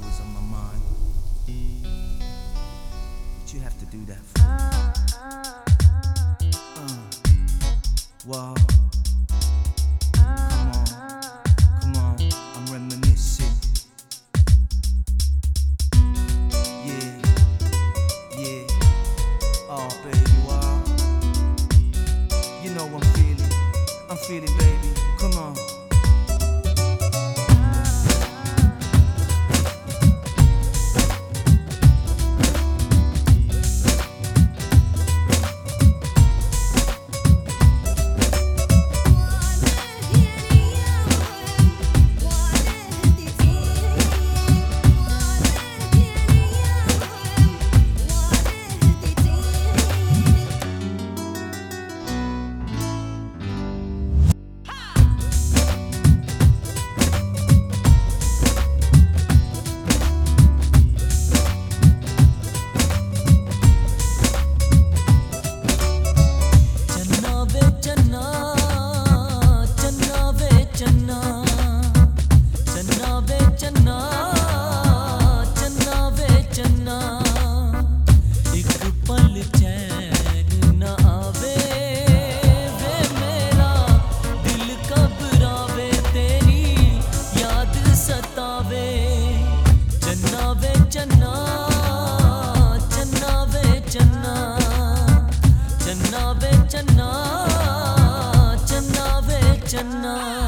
always on my mind. But you have to do that for me. Uh, whoa. Come on, come on, I'm reminiscing. Yeah, yeah. Oh, baby, wow. You know I'm feeling, I'm feeling, baby. एक पल मेरा दिल घबरावे, तेरी याद सतावे। चन्ना चन्ना चन्ना। चन्ना चन्ना वे चन्ना।